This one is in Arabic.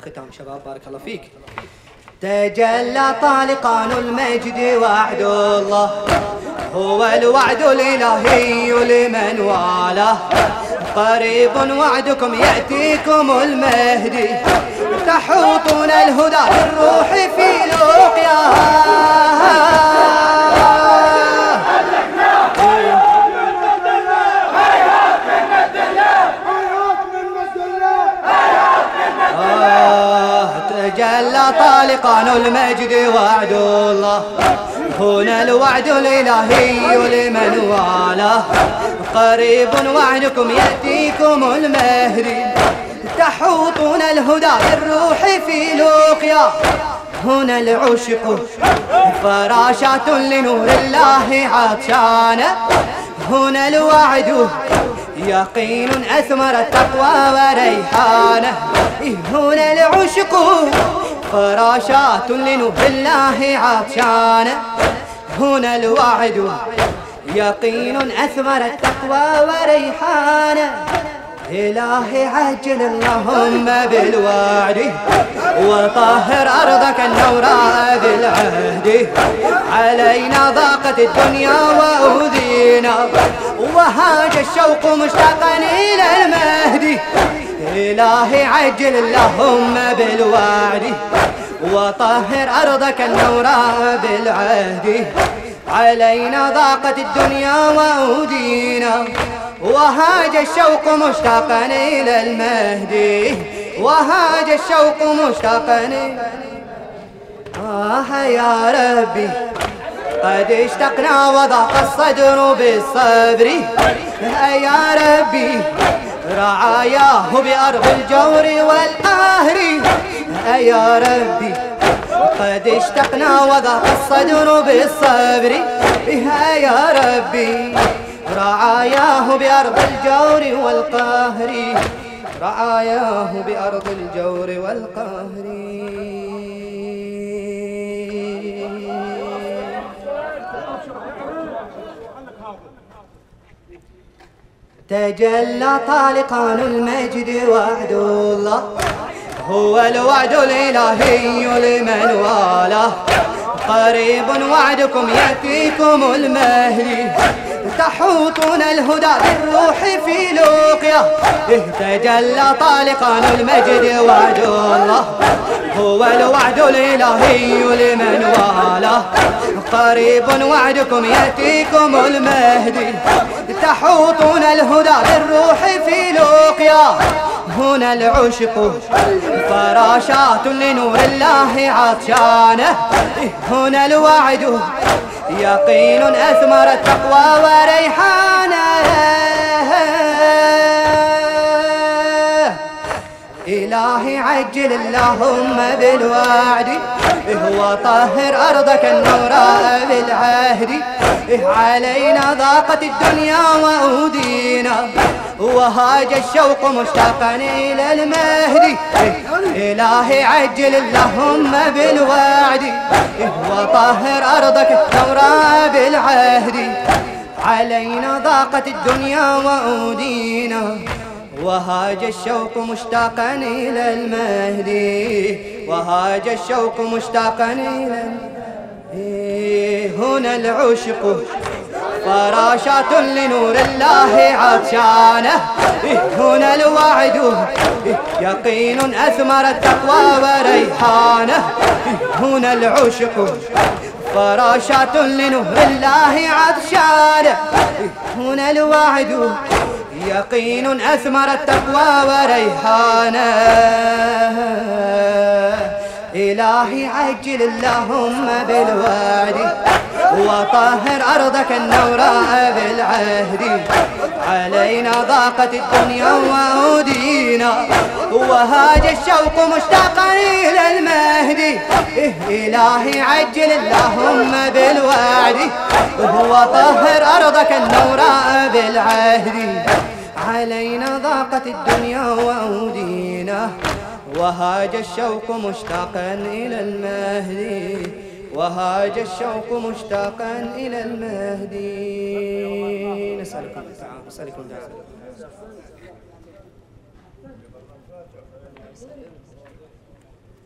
ختام شباب بارك الله فيك. تجلى طالقان المجد وعد الله. هو الوعد الإلهي لمن والاه. قريب وعدكم يأتيكم المهدي. تحوطون الهدى بالروح في لقياه تجلى طالقان المجد وعد الله. هنا الوعد الإلهي لمن والاه. قريب وعدكم يأتيكم المهدي تحوطون الهدى بالروح في لوقيا. هنا العشق فراشات لنور الله عطشانة هنا الوعد يقين أثمر التقوى وريحانة هنا العشق فراشات لنور الله عطشانة هنا الوعد يقين أثمر التقوى وريحانة إلهي عجل اللهم بالوعد وطهر أرضك النوراء بالعهد علينا ضاقت الدنيا وأوذينا وهاج الشوق مشتاقا إلى المهدي إلهي عجل اللهم بالوعد وطهر أرضك النوراء بالعهد علينا ضاقت الدنيا وأودينا وهاج الشوق مشتاقا إلى المهدي وهاج الشوق مشتاقا آه يا ربي. قد اشتقنا وضاق الصدر بالصبر. يا ربي. رعاياه بأرض الجور والقهر. يا ربي. قد اشتقنا وضاق الصدر بالصبر. يا ربي. رعاياه بأرض الجور والقهر. رعاياه بأرض الجور والقهر. تجلى طالقان المجد وعد الله. هو الوعد الإلهي لمن والاه. قريب وعدكم يأتيكم المهدي. تحوطون الهدى بالروح في لوقيا تجلى طالقان المجد وعد الله. هو الوعد الإلهي لمن والاه. قريب وعدكم يأتيكم المهدي. تحوطون الهدى بالروح في لوقيا هنا العشق فراشات لنور الله عطشانه. هنا الوعد يقين أثمر التقوى وريحانه. إلهي عجل اللهم بالوعد. هو طهر أرضك النوراء بالعهد علينا ضاقت الدنيا وأودينا وهاج الشوق مشتاقا إلى المهدي إلهي عجل اللهم بالوعد. وطهر أرضك الثورة بالعهد علينا ضاقت الدنيا وأودينا وهاج الشوق مشتاقا إلى المهدي. وهاج الشوق مشتاقا إلى هنا العشق فراشات لنور الله عطشانة. هنا الوعد يقين أثمر التقوى وريحانة. هنا العشق فراشات لنور الله عطشانة. هنا الوعد يقين أثمر التقوى وريحانة إلهي عجل اللهم بالوعد وطهر أرضك النوراء بالعهد. علينا ضاقت الدنيا وأودينا وهاج الشوق مشتاقا إلى المهدي إلهي عجل اللهم بالوعد وطهر أرضك النوراء بالعهد. علينا ضاقت الدنيا وأودينا وهاج الشوق مشتاقا إلى المهدي. وهاج الشوق مشتاقا إلى المهدي. نسألكم الدعاء نسألكم